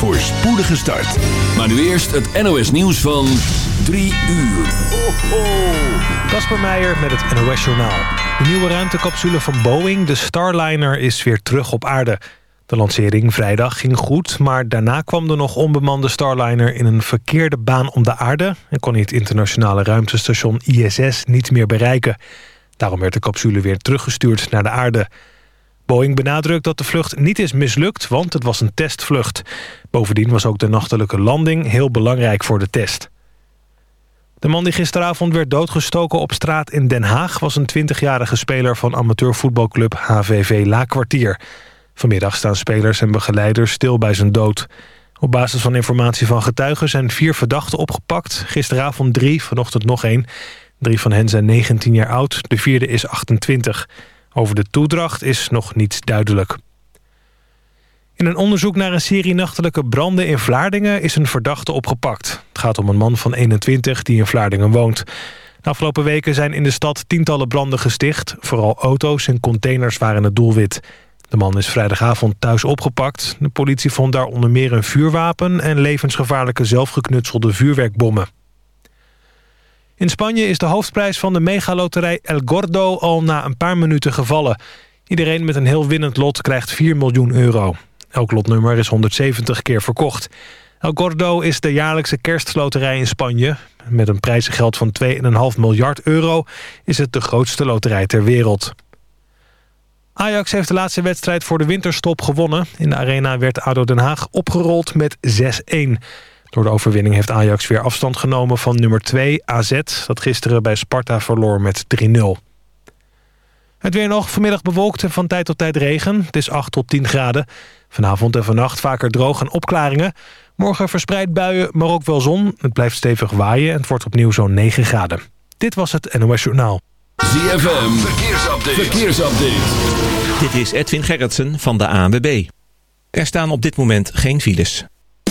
voor spoedige start. Maar nu eerst het NOS nieuws van 3 uur. Kasper Meijer met het NOS Journaal. De nieuwe ruimtecapsule van Boeing, de Starliner, is weer terug op aarde. De lancering vrijdag ging goed, maar daarna kwam er nog onbemande Starliner... in een verkeerde baan om de aarde... en kon hij het internationale ruimtestation ISS niet meer bereiken. Daarom werd de capsule weer teruggestuurd naar de aarde... Boeing benadrukt dat de vlucht niet is mislukt, want het was een testvlucht. Bovendien was ook de nachtelijke landing heel belangrijk voor de test. De man die gisteravond werd doodgestoken op straat in Den Haag... was een 20-jarige speler van amateurvoetbalclub HVV Laakkwartier. Vanmiddag staan spelers en begeleiders stil bij zijn dood. Op basis van informatie van getuigen zijn vier verdachten opgepakt. Gisteravond drie, vanochtend nog één. Drie van hen zijn 19 jaar oud, de vierde is 28. Over de toedracht is nog niets duidelijk. In een onderzoek naar een serie nachtelijke branden in Vlaardingen... is een verdachte opgepakt. Het gaat om een man van 21 die in Vlaardingen woont. De afgelopen weken zijn in de stad tientallen branden gesticht. Vooral auto's en containers waren het doelwit. De man is vrijdagavond thuis opgepakt. De politie vond daar onder meer een vuurwapen... en levensgevaarlijke zelfgeknutselde vuurwerkbommen. In Spanje is de hoofdprijs van de megaloterij El Gordo al na een paar minuten gevallen. Iedereen met een heel winnend lot krijgt 4 miljoen euro. Elk lotnummer is 170 keer verkocht. El Gordo is de jaarlijkse kerstloterij in Spanje. Met een prijzengeld van 2,5 miljard euro is het de grootste loterij ter wereld. Ajax heeft de laatste wedstrijd voor de winterstop gewonnen. In de arena werd ADO Den Haag opgerold met 6-1. Door de overwinning heeft Ajax weer afstand genomen van nummer 2 AZ... dat gisteren bij Sparta verloor met 3-0. Het weer nog vanmiddag bewolkt en van tijd tot tijd regen. Het is 8 tot 10 graden. Vanavond en vannacht vaker droog en opklaringen. Morgen verspreid buien, maar ook wel zon. Het blijft stevig waaien en het wordt opnieuw zo'n 9 graden. Dit was het NOS Journaal. ZFM, verkeersupdate. verkeersupdate. Dit is Edwin Gerritsen van de ANWB. Er staan op dit moment geen files.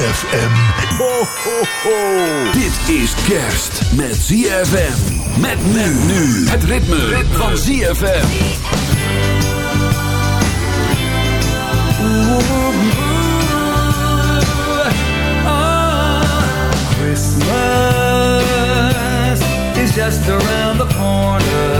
ZFM. Ho, ho, ho. Dit is kerst met ZFM. Met men nu. Het ritme, ritme. van ZFM. Christmas is just around the corner.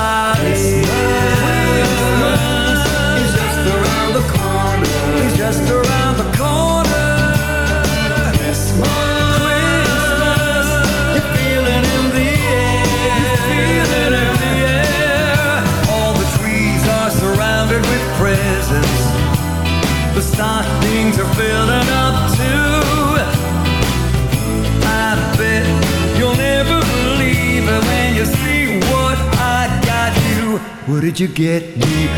about you get me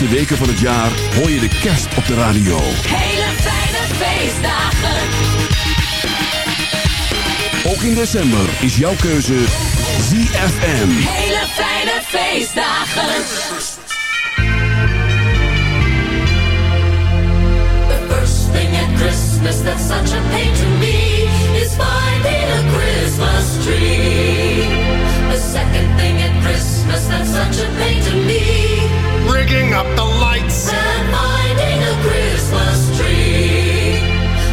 laatste weken van het jaar hoor je de kerst op de radio. Hele fijne feestdagen. Ook in december is jouw keuze ZFM. Hele fijne feestdagen. The first thing at Christmas that's such a pain to me is finding a Christmas tree. The second thing at Christmas that's such a pain to me. Rigging up the lights. And finding a Christmas tree.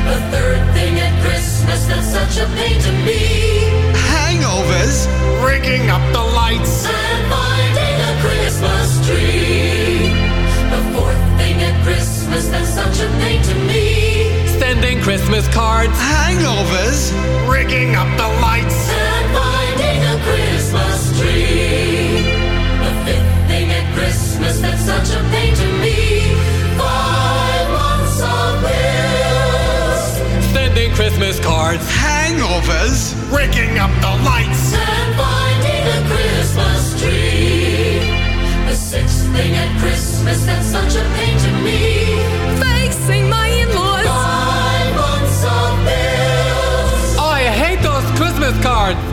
The third thing at Christmas that's such a pain to me. Hangovers. Rigging up the lights. And finding a Christmas tree. The fourth thing at Christmas that's such a pain to me. Sending Christmas cards. Hangovers. Rigging up the lights. Christmas cards. Hangovers. Rigging up the lights. And finding a Christmas tree. The sixth thing at Christmas that's such a pain to me. Facing my in-laws. Five months of bills. I hate those Christmas cards.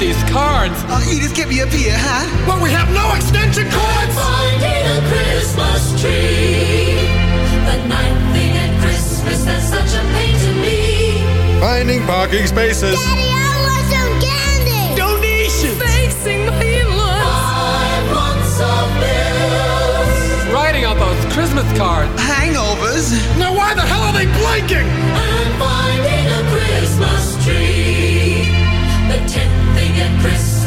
These cards. Oh, you just get me a here, huh? Well, we have no extension cords. Finding a Christmas tree. The ninth thing at Christmas that's such a pain to me. Finding parking spaces. Daddy, I want some candy. Donations. Facing my in-laws. Five months of bills. Writing out those Christmas cards. Hangovers. Now why the hell are they blinking? And finding a Christmas tree.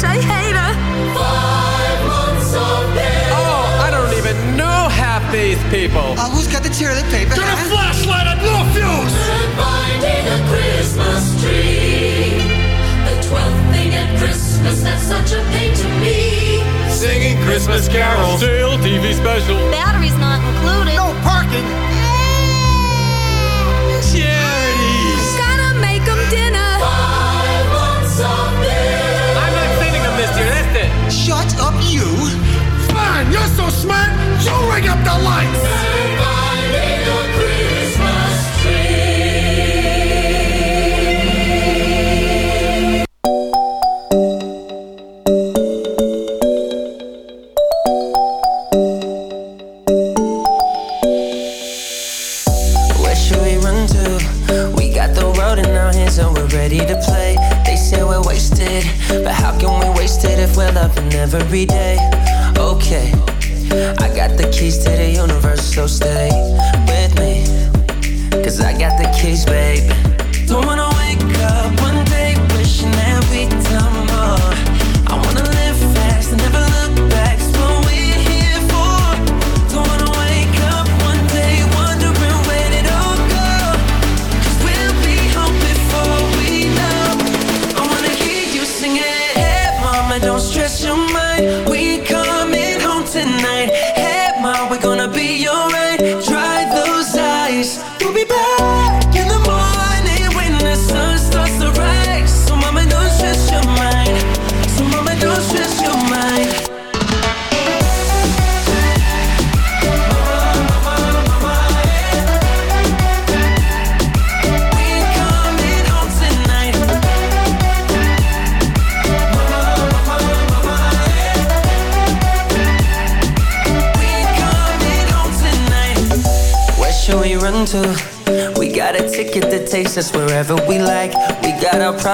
She's a witch, I hate her. Five months of bills. Oh, I don't even know half these people. Uh, who's got the toilet paper? Turn a flashlight on, no fuse. And finding a Christmas tree. The twelfth thing at Christmas that's such a pain to me. Singing Christmas carols. Stale TV special. Battery's not included. No parking. smart, so ring up the lights.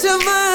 survive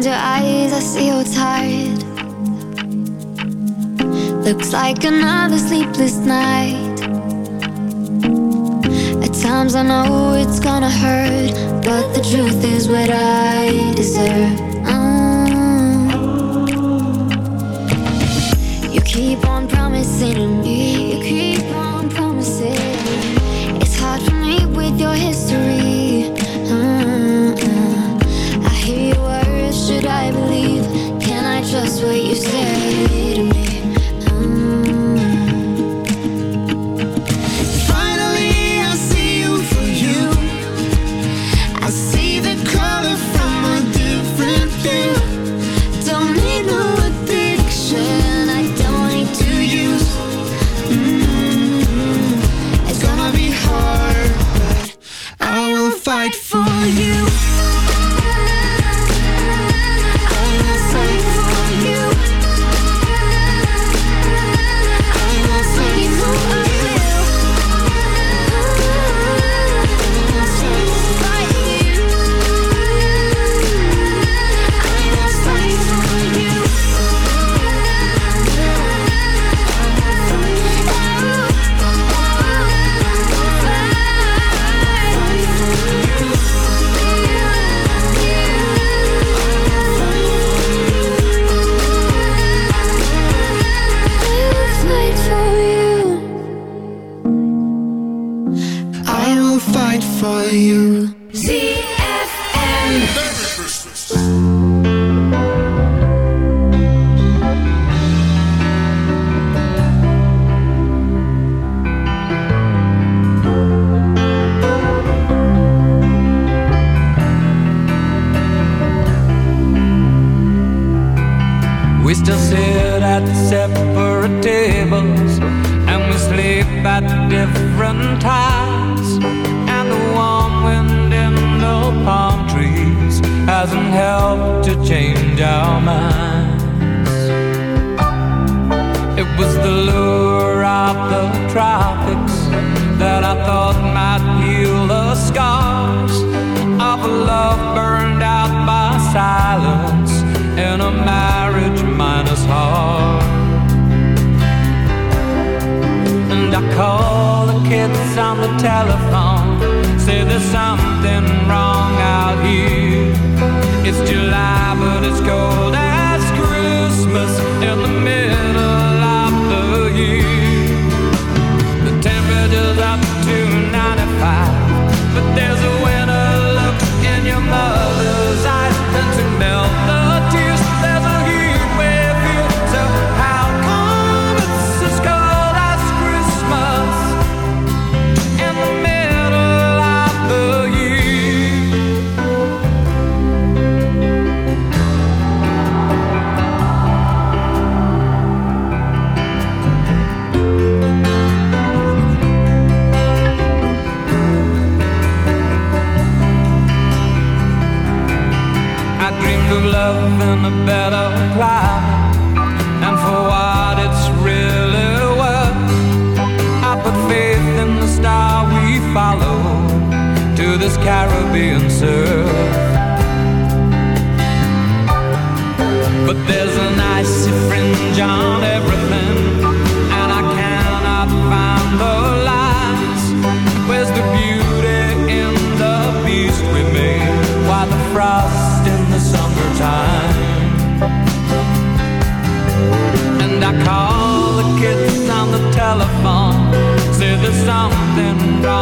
behind your eyes, I see you're tired. Looks like another sleepless night. At times I know it's gonna hurt, but the truth is what I deserve. Mm. You keep this Caribbean surf But there's an icy fringe on everything And I cannot find the lines Where's the beauty in the beast we made? Why the frost in the summertime? And I call the kids on the telephone Say there's something wrong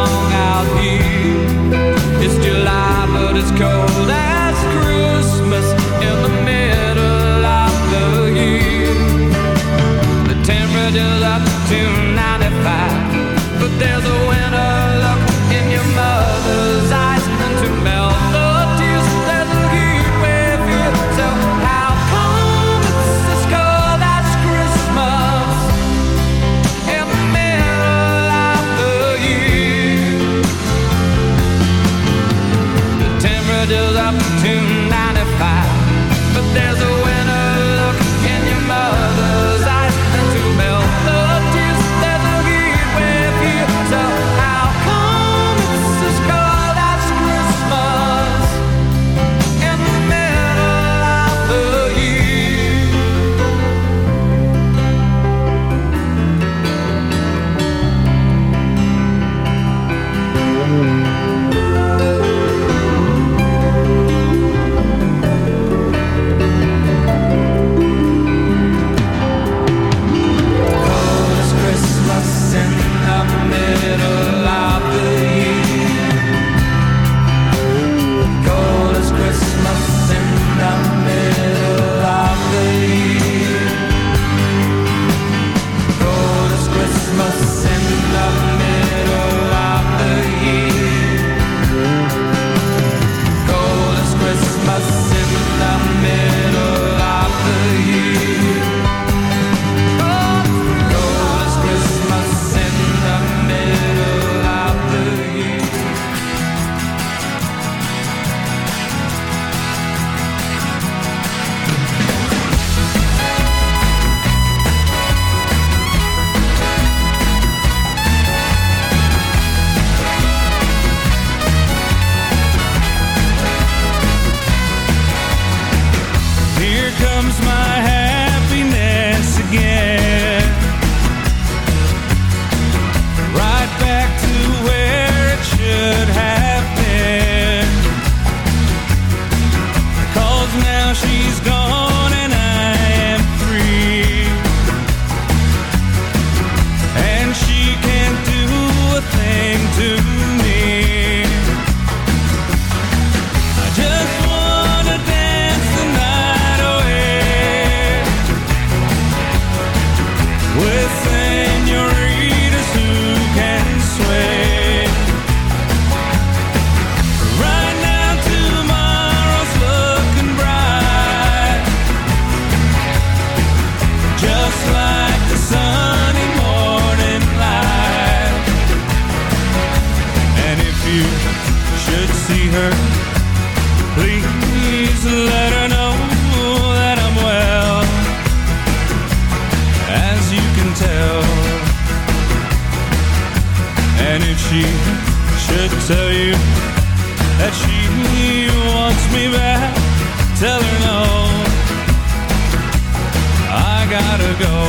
go.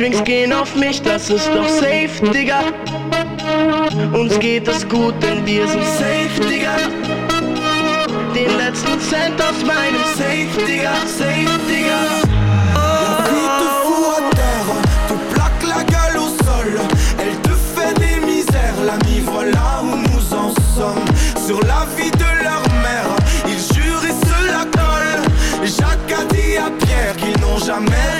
Drinks gehen auf mich, das ist doch safe, Digga. Uns geht es gut, denn wir sind safe, Digga. Den letzten Cent aus meinem Safe, Digga, safe, Digga. là où nous en sommes Sur la vie de leur mère Ils jurent et se la collent Jacques a dit à Pierre qu'ils n'ont jamais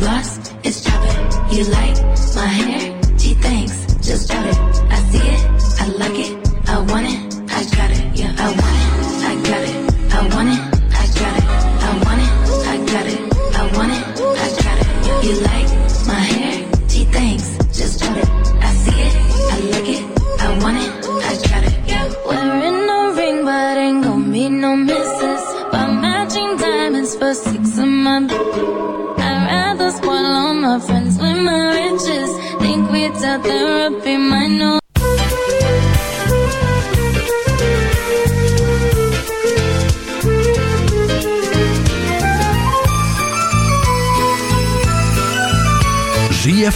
Lost, it's chopping. You like my hair? She thinks, just drop it. I see it, I like it, I want it.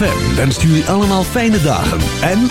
ZFM wenst je allemaal fijne dagen. En...